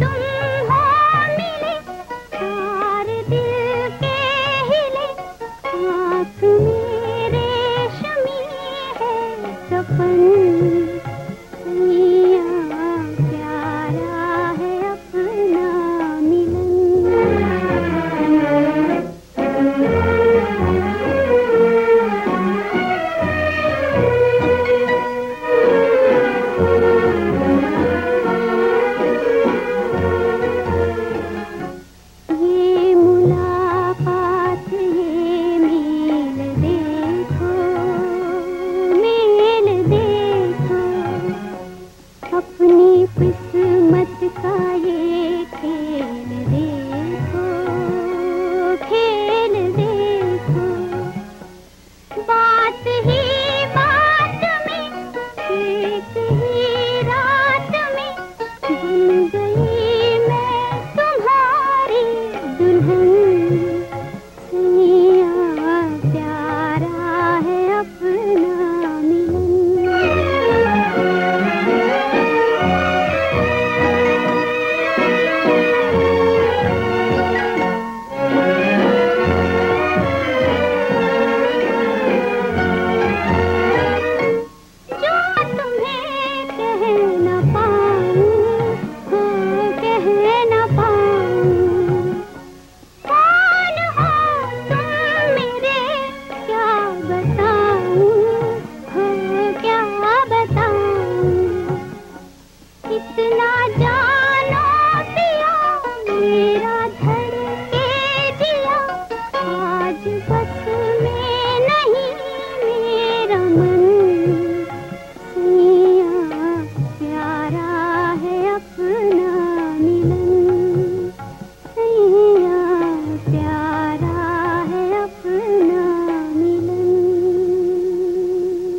तुम